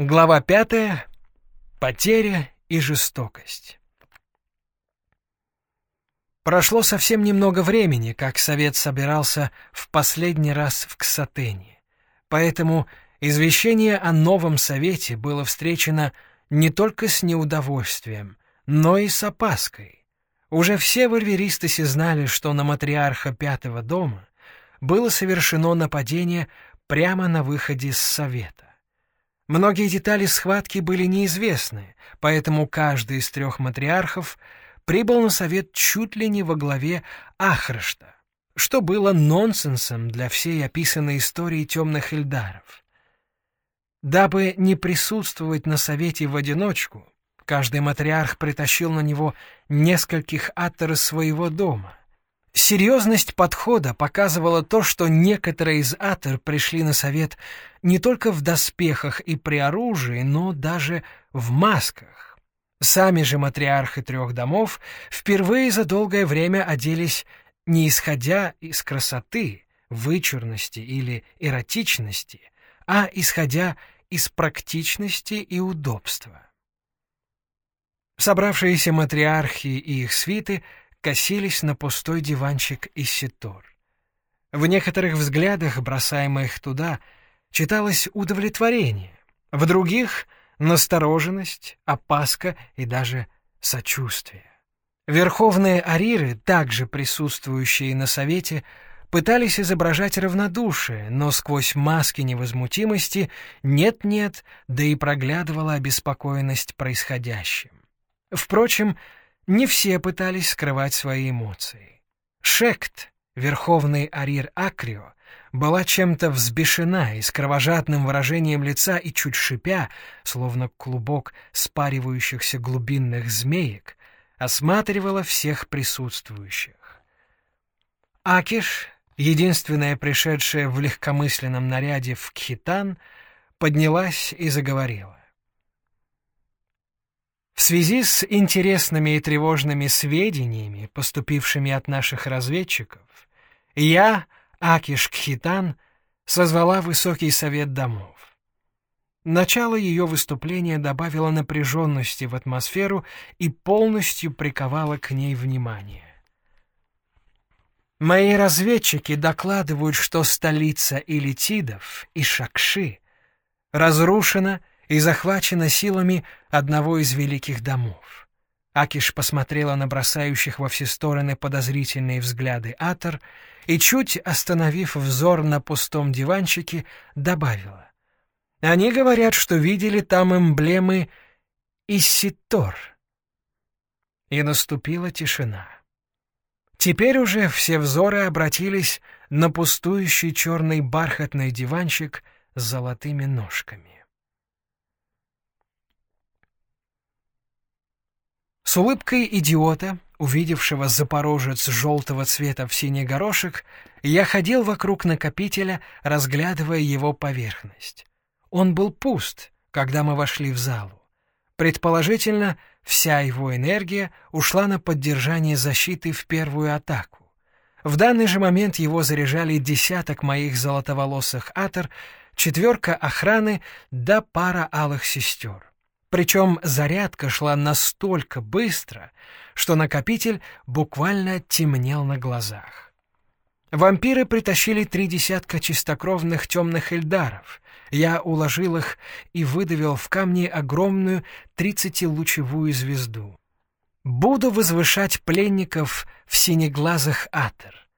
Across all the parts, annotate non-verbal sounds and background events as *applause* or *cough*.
Глава пятая. Потеря и жестокость. Прошло совсем немного времени, как совет собирался в последний раз в Ксатене. Поэтому извещение о новом совете было встречено не только с неудовольствием, но и с опаской. Уже все в знали, что на матриарха Пятого дома было совершено нападение прямо на выходе с совета. Многие детали схватки были неизвестны, поэтому каждый из трех матриархов прибыл на совет чуть ли не во главе Ахрышта, что было нонсенсом для всей описанной истории темных эльдаров. Дабы не присутствовать на совете в одиночку, каждый матриарх притащил на него нескольких атор своего дома, Серьезность подхода показывала то, что некоторые из атер пришли на совет не только в доспехах и при оружии, но даже в масках. Сами же матриархи трех домов впервые за долгое время оделись не исходя из красоты, вычурности или эротичности, а исходя из практичности и удобства. Собравшиеся матриархи и их свиты — косились на пустой диванчик из ситор. В некоторых взглядах, бросаемых туда, читалось удовлетворение, в других — настороженность, опаска и даже сочувствие. Верховные ариры, также присутствующие на совете, пытались изображать равнодушие, но сквозь маски невозмутимости нет-нет, да и проглядывала обеспокоенность происходящим. Впрочем, не все пытались скрывать свои эмоции. Шект, верховный арир Акрио, была чем-то взбешена и с кровожадным выражением лица и чуть шипя, словно клубок спаривающихся глубинных змеек, осматривала всех присутствующих. Акиш, единственная пришедшая в легкомысленном наряде в Кхитан, поднялась и заговорила. В связи с интересными и тревожными сведениями, поступившими от наших разведчиков, я, Акиш Кхитан, созвала Высокий Совет Домов. Начало ее выступления добавило напряженности в атмосферу и полностью приковало к ней внимание. Мои разведчики докладывают, что столица Илитидов, Ишакши, разрушена и захвачена силами одного из великих домов. Акиш посмотрела на бросающих во все стороны подозрительные взгляды Атор и, чуть остановив взор на пустом диванчике, добавила. «Они говорят, что видели там эмблемы Исситор». И наступила тишина. Теперь уже все взоры обратились на пустующий черный бархатный диванчик с золотыми ножками. С улыбкой идиота, увидевшего запорожец желтого цвета в синий горошек, я ходил вокруг накопителя, разглядывая его поверхность. Он был пуст, когда мы вошли в залу. Предположительно, вся его энергия ушла на поддержание защиты в первую атаку. В данный же момент его заряжали десяток моих золотоволосых атор, четверка охраны да пара алых сестер. Причем зарядка шла настолько быстро, что накопитель буквально темнел на глазах. Вампиры притащили три десятка чистокровных темных эльдаров. Я уложил их и выдавил в камни огромную тридцатилучевую звезду. Буду возвышать пленников в синеглазых атер.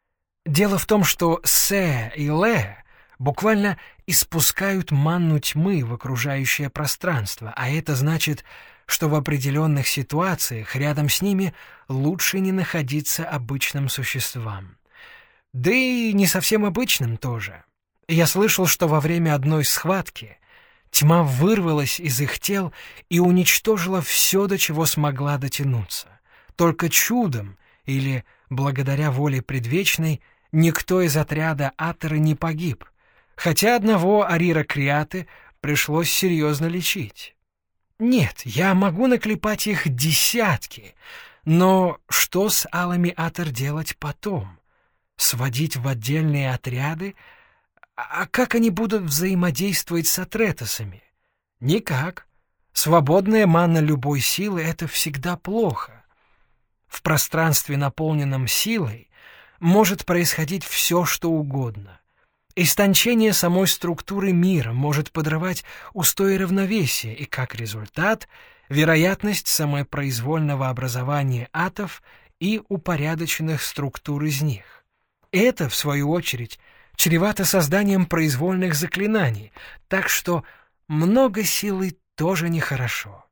Дело в том, что Се и Ле буквально испускают манну тьмы в окружающее пространство, а это значит, что в определенных ситуациях рядом с ними лучше не находиться обычным существам. Да и не совсем обычным тоже. Я слышал, что во время одной схватки тьма вырвалась из их тел и уничтожила все, до чего смогла дотянуться. Только чудом или благодаря воле предвечной никто из отряда Атеры не погиб — хотя одного Арира Криаты пришлось серьезно лечить. Нет, я могу наклепать их десятки, но что с алами Атор делать потом? Сводить в отдельные отряды? А как они будут взаимодействовать с Атретосами? Никак. Свободная мана любой силы — это всегда плохо. В пространстве, наполненном силой, может происходить все, что угодно. Истончение самой структуры мира может подрывать устои равновесия, и как результат — вероятность самопроизвольного образования атов и упорядоченных структур из них. Это, в свою очередь, чревато созданием произвольных заклинаний, так что много силы тоже нехорошо.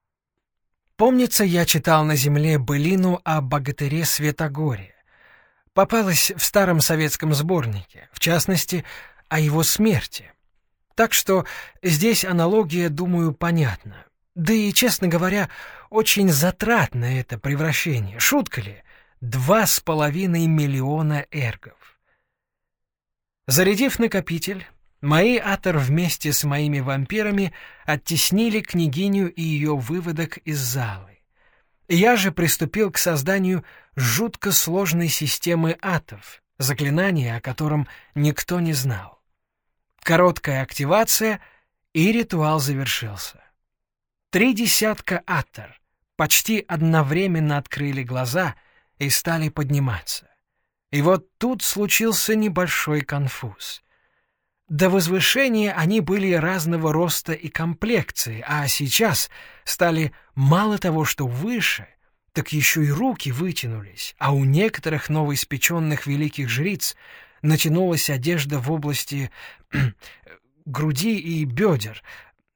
Помнится, я читал на земле былину о богатыре Светогоре. Попалась в старом советском сборнике, в частности, о его смерти. Так что здесь аналогия, думаю, понятна. Да и, честно говоря, очень затратно это превращение. Шутка ли? Два с половиной миллиона эргов. Зарядив накопитель, мои атор вместе с моими вампирами оттеснили княгиню и ее выводок из залы. Я же приступил к созданию жутко сложной системы атов, заклинания, о котором никто не знал. Короткая активация, и ритуал завершился. Три десятка атор почти одновременно открыли глаза и стали подниматься. И вот тут случился небольшой конфуз. До возвышения они были разного роста и комплекции, а сейчас стали мало того, что выше, так еще и руки вытянулись, а у некоторых новоиспеченных великих жриц натянулась одежда в области *clears throat* груди и бедер,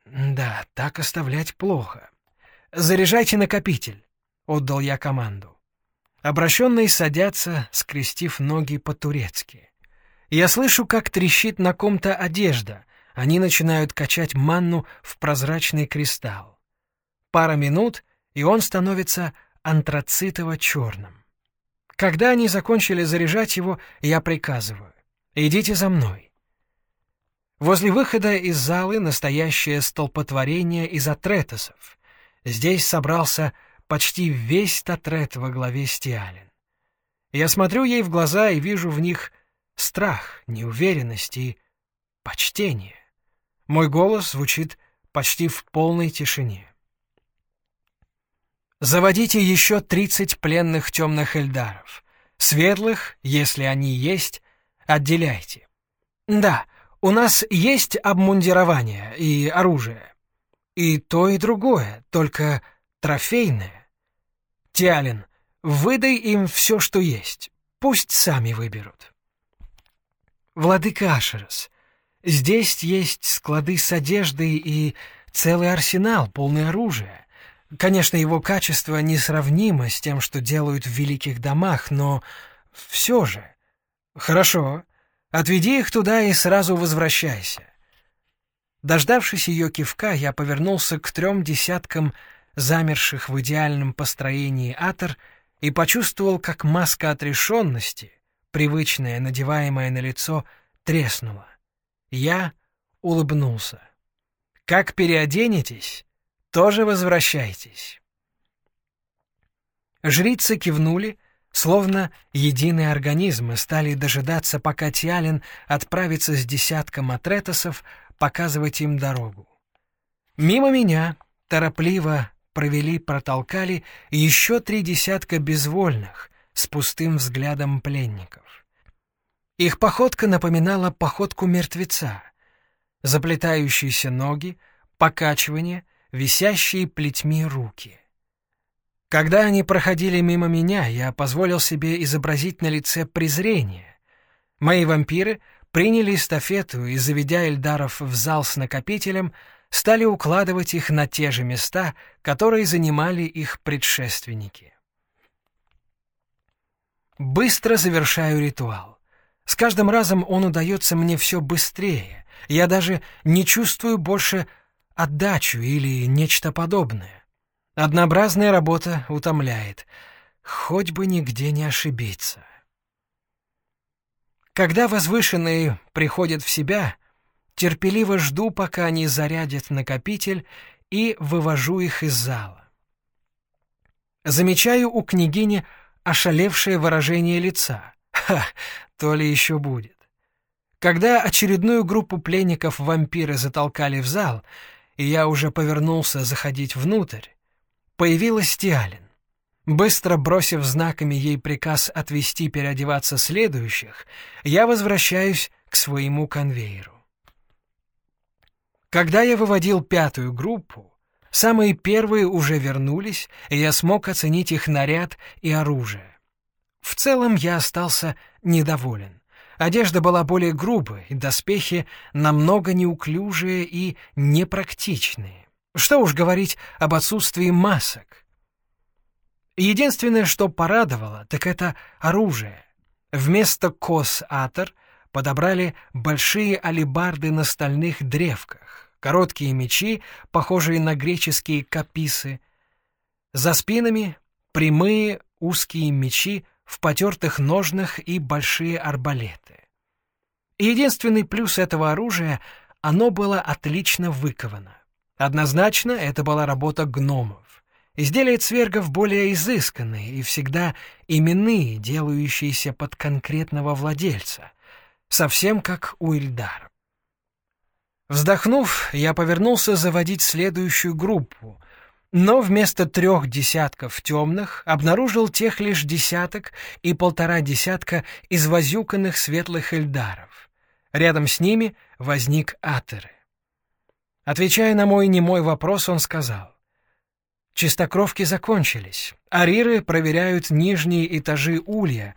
да, так оставлять плохо. Заряжайте накопитель, отдал я команду. Обращенные садятся, скрестив ноги по-турецки. Я слышу, как трещит на ком-то одежда. Они начинают качать манну в прозрачный кристалл. Пара минут, и он становится антрацитово-черным. Когда они закончили заряжать его, я приказываю. «Идите за мной». Возле выхода из залы настоящее столпотворение из атретосов. Здесь собрался почти весь татрет во главе с Тиалин. Я смотрю ей в глаза и вижу в них страх, неуверенность и почтение. Мой голос звучит почти в полной тишине. Заводите еще тридцать пленных темных эльдаров. Светлых, если они есть, отделяйте. Да, у нас есть обмундирование и оружие. И то, и другое, только трофейное. Тиалин, выдай им все, что есть. Пусть сами выберут. Владыка Ашерос, здесь есть склады с одеждой и целый арсенал, полный оружия. Конечно, его качество несравнимо с тем, что делают в великих домах, но все же... Хорошо, Отведи их туда и сразу возвращайся. Дождавшись ее кивка, я повернулся к трем десяткам замерших в идеальном построении атор и почувствовал, как маска отрешенности, привычная, надеваемая на лицо, треснула. Я улыбнулся. «Как переоденетесь, тоже возвращайтесь». Жрицы кивнули, Словно единый организм и стали дожидаться, пока Тиалин отправится с десятком атретосов показывать им дорогу. Мимо меня торопливо провели, протолкали еще три десятка безвольных с пустым взглядом пленников. Их походка напоминала походку мертвеца. Заплетающиеся ноги, покачивание, висящие плетьми руки. Когда они проходили мимо меня, я позволил себе изобразить на лице презрение. Мои вампиры приняли эстафету и, заведя Эльдаров в зал с накопителем, стали укладывать их на те же места, которые занимали их предшественники. Быстро завершаю ритуал. С каждым разом он удается мне все быстрее. Я даже не чувствую больше отдачу или нечто подобное. Однообразная работа утомляет. Хоть бы нигде не ошибиться. Когда возвышенные приходят в себя, терпеливо жду, пока они зарядят накопитель, и вывожу их из зала. Замечаю у княгини ошалевшее выражение лица. Ха, то ли еще будет. Когда очередную группу пленников вампиры затолкали в зал, и я уже повернулся заходить внутрь, появилась Тиалин. Быстро бросив знаками ей приказ отвести переодеваться следующих, я возвращаюсь к своему конвейеру. Когда я выводил пятую группу, самые первые уже вернулись, и я смог оценить их наряд и оружие. В целом я остался недоволен. Одежда была более грубой, доспехи намного неуклюжие и непрактичные. Что уж говорить об отсутствии масок. Единственное, что порадовало, так это оружие. Вместо кос-атор подобрали большие алебарды на стальных древках, короткие мечи, похожие на греческие каписы. За спинами прямые узкие мечи в потертых ножнах и большие арбалеты. Единственный плюс этого оружия — оно было отлично выковано. Однозначно, это была работа гномов. Изделия цвергов более изысканные и всегда именные, делающиеся под конкретного владельца, совсем как у Ильдара. Вздохнув, я повернулся заводить следующую группу, но вместо трех десятков темных обнаружил тех лишь десяток и полтора десятка извозюканных светлых эльдаров. Рядом с ними возник Атеры. Отвечая на мой немой вопрос, он сказал, «Чистокровки закончились. Ариры проверяют нижние этажи улья,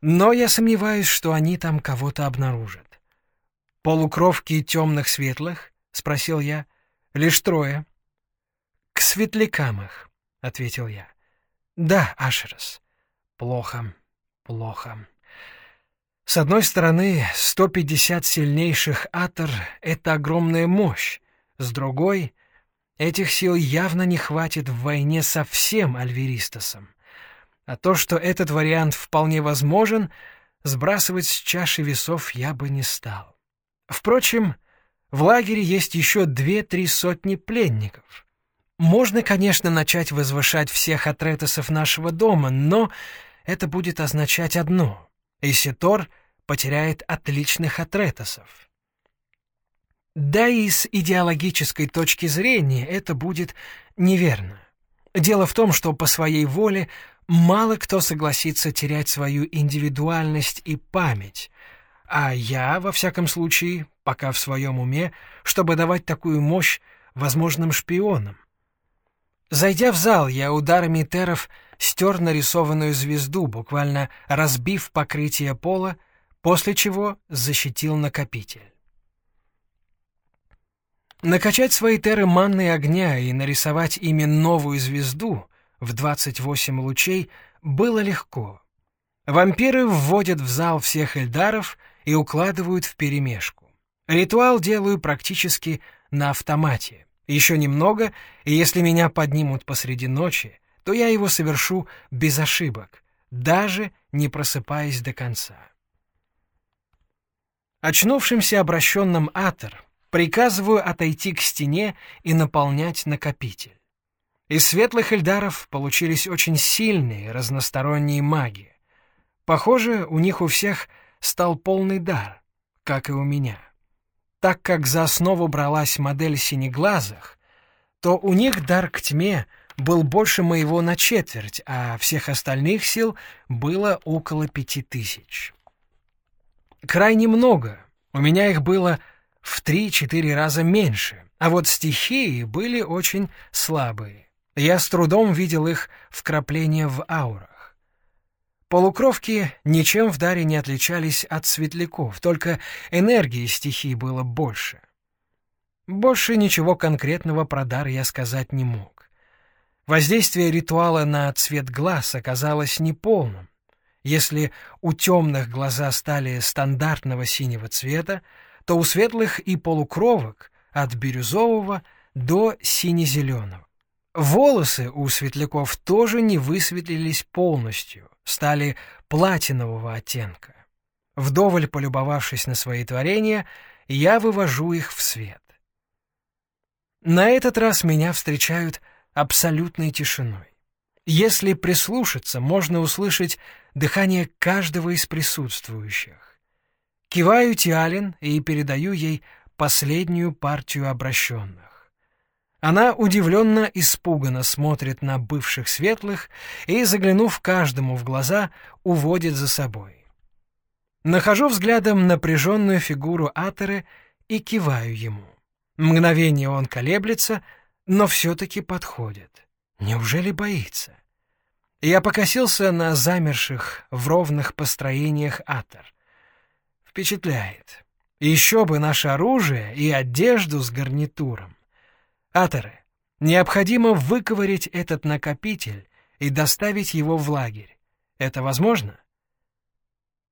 но я сомневаюсь, что они там кого-то обнаружат». «Полукровки темных-светлых?» — спросил я. «Лишь трое». «К светлякам их», — ответил я. «Да, Ашерас. Плохо, плохо». С одной стороны, 150 сильнейших атор — это огромная мощь, с другой — этих сил явно не хватит в войне со всем Альверистосом. А то, что этот вариант вполне возможен, сбрасывать с чаши весов я бы не стал. Впрочем, в лагере есть еще две-три сотни пленников. Можно, конечно, начать возвышать всех атретесов нашего дома, но это будет означать одно — Иситор потеряет отличных атретосов. Да и с идеологической точки зрения это будет неверно. Дело в том, что по своей воле мало кто согласится терять свою индивидуальность и память, а я, во всяком случае, пока в своем уме, чтобы давать такую мощь возможным шпионам. Зайдя в зал, я ударами теров стер нарисованную звезду, буквально разбив покрытие пола, после чего защитил накопитель. Накачать свои теры манной огня и нарисовать ими новую звезду в 28 лучей было легко. Вампиры вводят в зал всех эльдаров и укладывают в перемешку. Ритуал делаю практически на автомате. Еще немного, и если меня поднимут посреди ночи, то я его совершу без ошибок, даже не просыпаясь до конца. Очнувшимся обращенным Атер приказываю отойти к стене и наполнять накопитель. Из светлых эльдаров получились очень сильные разносторонние маги. Похоже, у них у всех стал полный дар, как и у меня. Так как за основу бралась модель синеглазых, то у них дар к тьме был больше моего на четверть, а всех остальных сил было около пяти тысяч. Крайне много, у меня их было в три-четыре раза меньше, а вот стихии были очень слабые. Я с трудом видел их вкрапления в аурах. Полукровки ничем в даре не отличались от светляков, только энергии стихий было больше. Больше ничего конкретного про дар я сказать не мог. Воздействие ритуала на цвет глаз оказалось неполным. Если у темных глаза стали стандартного синего цвета, то у светлых и полукровок от бирюзового до сине-зеленого. Волосы у светляков тоже не высветлились полностью, стали платинового оттенка. Вдоволь полюбовавшись на свои творения, я вывожу их в свет. На этот раз меня встречают абсолютной тишиной. Если прислушаться, можно услышать дыхание каждого из присутствующих. Киваю Тиалин и передаю ей последнюю партию обращенных. Она удивленно, испуганно смотрит на бывших светлых и, заглянув каждому в глаза, уводит за собой. Нахожу взглядом напряженную фигуру Атеры и киваю ему. Мгновение он колеблется, но все-таки подходит. Неужели боится? Я покосился на замерших в ровных построениях Атер. Впечатляет. Еще бы наше оружие и одежду с гарнитуром. Атеры, необходимо выковырять этот накопитель и доставить его в лагерь. Это возможно?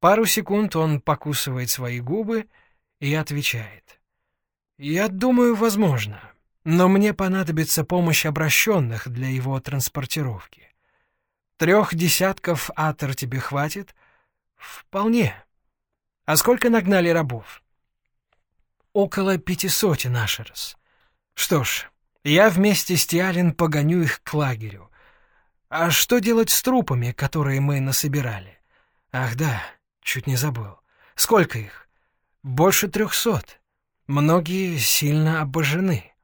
Пару секунд он покусывает свои губы и отвечает. «Я думаю, возможно, но мне понадобится помощь обращенных для его транспортировки. Трех десятков атор тебе хватит? Вполне. А сколько нагнали рабов? Около пяти сотен, Ашерс. Что ж, я вместе с Тиалин погоню их к лагерю. А что делать с трупами, которые мы насобирали? Ах да, чуть не забыл. Сколько их? Больше трехсот. Многие сильно обожжены.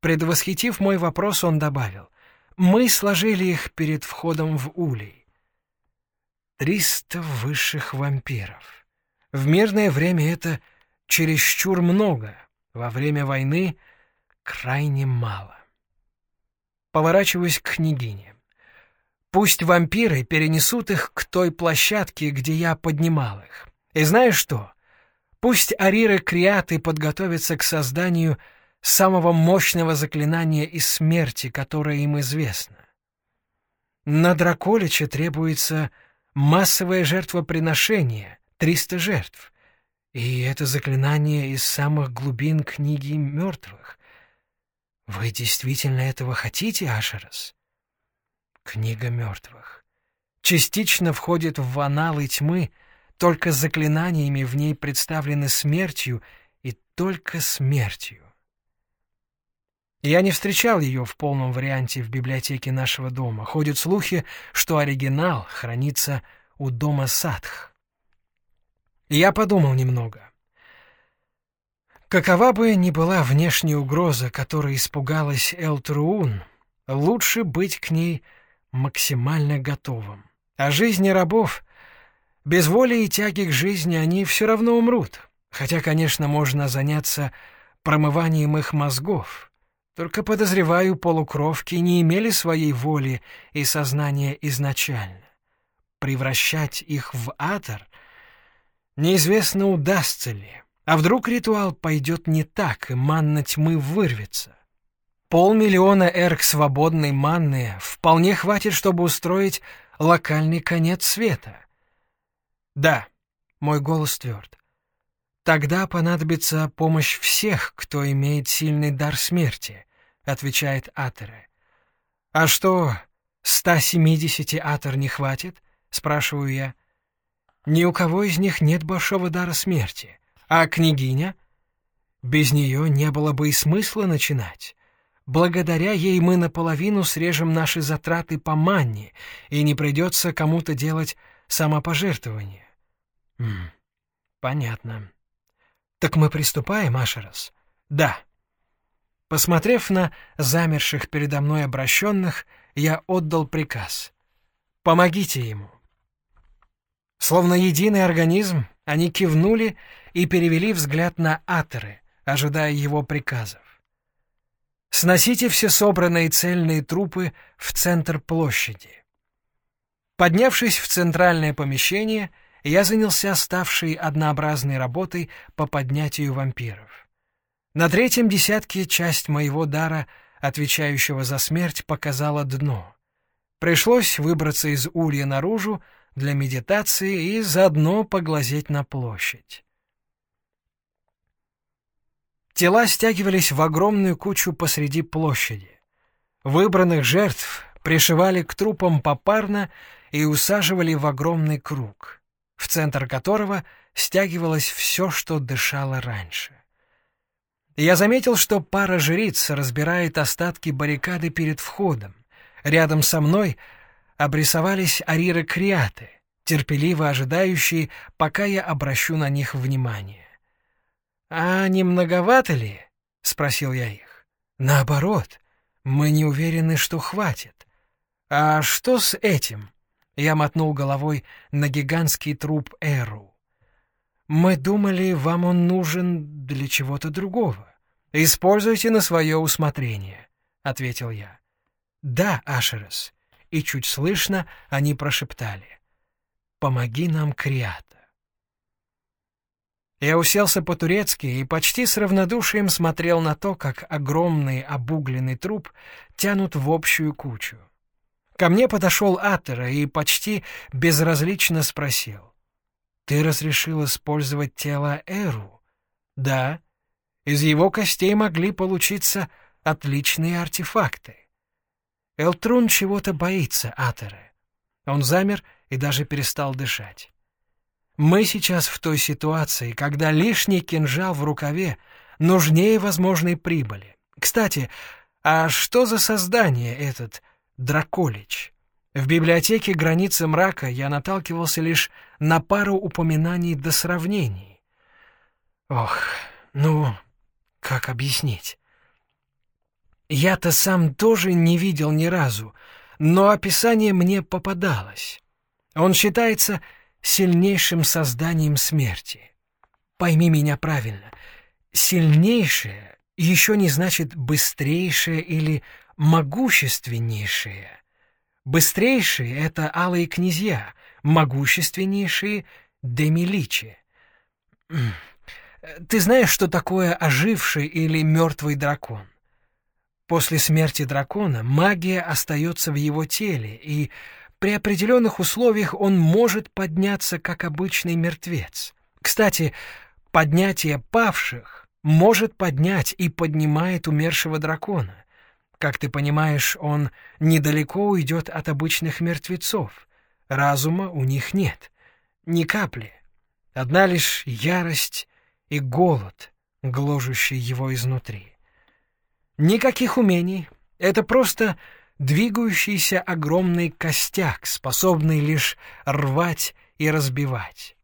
Предвосхитив мой вопрос, он добавил. Мы сложили их перед входом в улей. Триста высших вампиров. В мирное время это чересчур много, во время войны крайне мало. Поворачиваюсь к княгине. Пусть вампиры перенесут их к той площадке, где я поднимал их. И знаешь что? Пусть ариры Криаты подготовятся к созданию самого мощного заклинания из смерти, которое им известно. На Драколича требуется массовое жертвоприношение, 300 жертв. И это заклинание из самых глубин книги мертвых. Вы действительно этого хотите, Ашерас? Книга мертвых. Частично входит в аналы тьмы, только заклинаниями в ней представлены смертью и только смертью. Я не встречал ее в полном варианте в библиотеке нашего дома. Ходят слухи, что оригинал хранится у дома Садх. Я подумал немного. Какова бы ни была внешняя угроза, которой испугалась Элтруун, лучше быть к ней максимально готовым. А жизни рабов, без воли и тяги к жизни, они все равно умрут. Хотя, конечно, можно заняться промыванием их мозгов — только, подозреваю, полукровки не имели своей воли и сознания изначально. Превращать их в атор неизвестно, удастся ли. А вдруг ритуал пойдет не так, и манна тьмы вырвется? Полмиллиона эрк свободной манны вполне хватит, чтобы устроить локальный конец света. Да, мой голос тверд. «Тогда понадобится помощь всех, кто имеет сильный дар смерти», — отвечает Атере. «А что, 170 Атер не хватит?» — спрашиваю я. «Ни у кого из них нет большого дара смерти. А княгиня? Без нее не было бы и смысла начинать. Благодаря ей мы наполовину срежем наши затраты по манне, и не придется кому-то делать самопожертвование». «М «Понятно». «Так мы приступаем, Ашерас?» «Да». Посмотрев на замерших передо мной обращенных, я отдал приказ. «Помогите ему». Словно единый организм, они кивнули и перевели взгляд на атеры, ожидая его приказов. «Сносите все собранные цельные трупы в центр площади». Поднявшись в центральное помещение, я занялся ставшей однообразной работой по поднятию вампиров. На третьем десятке часть моего дара, отвечающего за смерть, показала дно. Пришлось выбраться из улья наружу для медитации и заодно поглазеть на площадь. Тела стягивались в огромную кучу посреди площади. Выбранных жертв пришивали к трупам попарно и усаживали в огромный круг в центр которого стягивалось все, что дышало раньше. Я заметил, что пара жриц разбирает остатки баррикады перед входом. Рядом со мной обрисовались ариры-криаты, терпеливо ожидающие, пока я обращу на них внимание. «А не многовато ли?» — спросил я их. Наоборот, мы не уверены, что хватит. А что с этим? Я мотнул головой на гигантский труп Эру. Мы думали, вам он нужен для чего-то другого. Используйте на свое усмотрение, — ответил я. Да, Ашерес. И чуть слышно они прошептали. Помоги нам, Криата. Я уселся по-турецки и почти с равнодушием смотрел на то, как огромный обугленный труп тянут в общую кучу. Ко мне подошел Атера и почти безразлично спросил. «Ты разрешил использовать тело Эру?» «Да. Из его костей могли получиться отличные артефакты». Элтрун чего-то боится Атера. Он замер и даже перестал дышать. Мы сейчас в той ситуации, когда лишний кинжал в рукаве нужнее возможной прибыли. Кстати, а что за создание этот Драколич? В библиотеке «Границы мрака» я наталкивался лишь на пару упоминаний до сравнений. Ох, ну, как объяснить? Я-то сам тоже не видел ни разу, но описание мне попадалось. Он считается сильнейшим созданием смерти. Пойми меня правильно. Сильнейшее еще не значит быстрейшее или могущественнейшее. Быстрейшие — это алые князья, могущественнейшие — демиличи. Ты знаешь, что такое оживший или мертвый дракон? После смерти дракона магия остается в его теле, и при определенных условиях он может подняться, как обычный мертвец. Кстати, поднятие павших может поднять и поднимает умершего дракона. Как ты понимаешь, он недалеко уйдет от обычных мертвецов. Разума у них нет. Ни капли. Одна лишь ярость и голод, гложущий его изнутри. Никаких умений. Это просто двигающийся огромный костяк, способный лишь рвать и разбивать.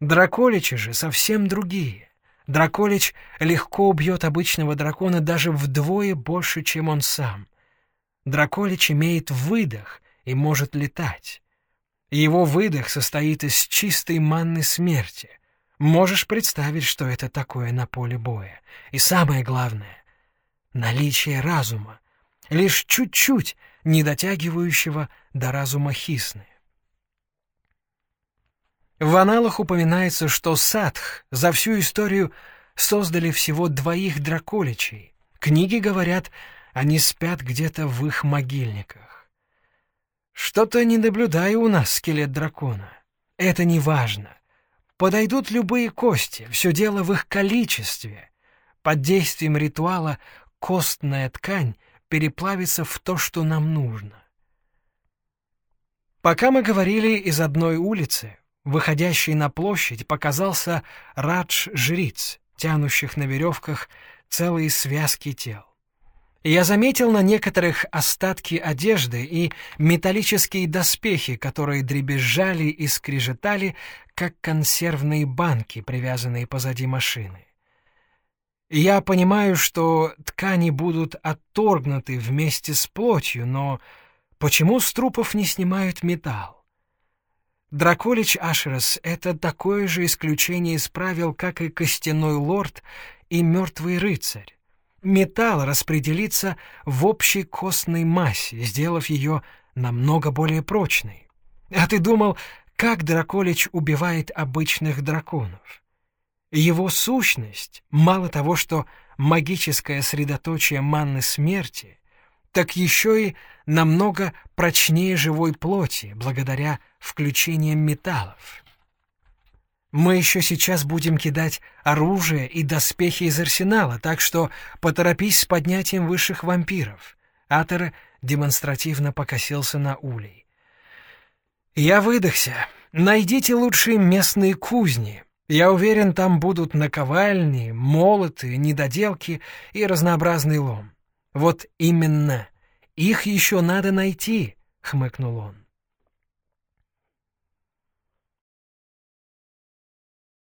Драколичи же совсем другие. Драколич легко убьет обычного дракона даже вдвое больше, чем он сам. Драколич имеет выдох и может летать. Его выдох состоит из чистой манны смерти. Можешь представить, что это такое на поле боя. И самое главное — наличие разума, лишь чуть-чуть не дотягивающего до разума Хисны. В аналах упоминается, что Садх за всю историю создали всего двоих драколичей. Книги говорят, они спят где-то в их могильниках. Что-то не наблюдаю у нас скелет дракона. Это не важно. Подойдут любые кости, все дело в их количестве. Под действием ритуала костная ткань переплавиться в то, что нам нужно. Пока мы говорили из одной улицы, выходящей на площадь, показался радж-жриц, тянущих на веревках целые связки тел. Я заметил на некоторых остатки одежды и металлические доспехи, которые дребезжали и скрежетали, как консервные банки, привязанные позади машины. Я понимаю, что ткани будут отторгнуты вместе с плотью, но почему с трупов не снимают металл? Драколич Ашерас — это такое же исключение из правил, как и костяной лорд и мертвый рыцарь. Металл распределится в общей костной массе, сделав ее намного более прочной. А ты думал, как Драколич убивает обычных драконов? Его сущность, мало того, что магическое средоточие манны смерти, так еще и намного прочнее живой плоти, благодаря включениям металлов. Мы еще сейчас будем кидать оружие и доспехи из арсенала, так что поторопись с поднятием высших вампиров. Атера демонстративно покосился на улей. Я выдохся. Найдите лучшие местные кузни, я уверен, там будут наковальни, молоты, недоделки и разнообразный лом. Вот именно. Их еще надо найти, — хмыкнул он.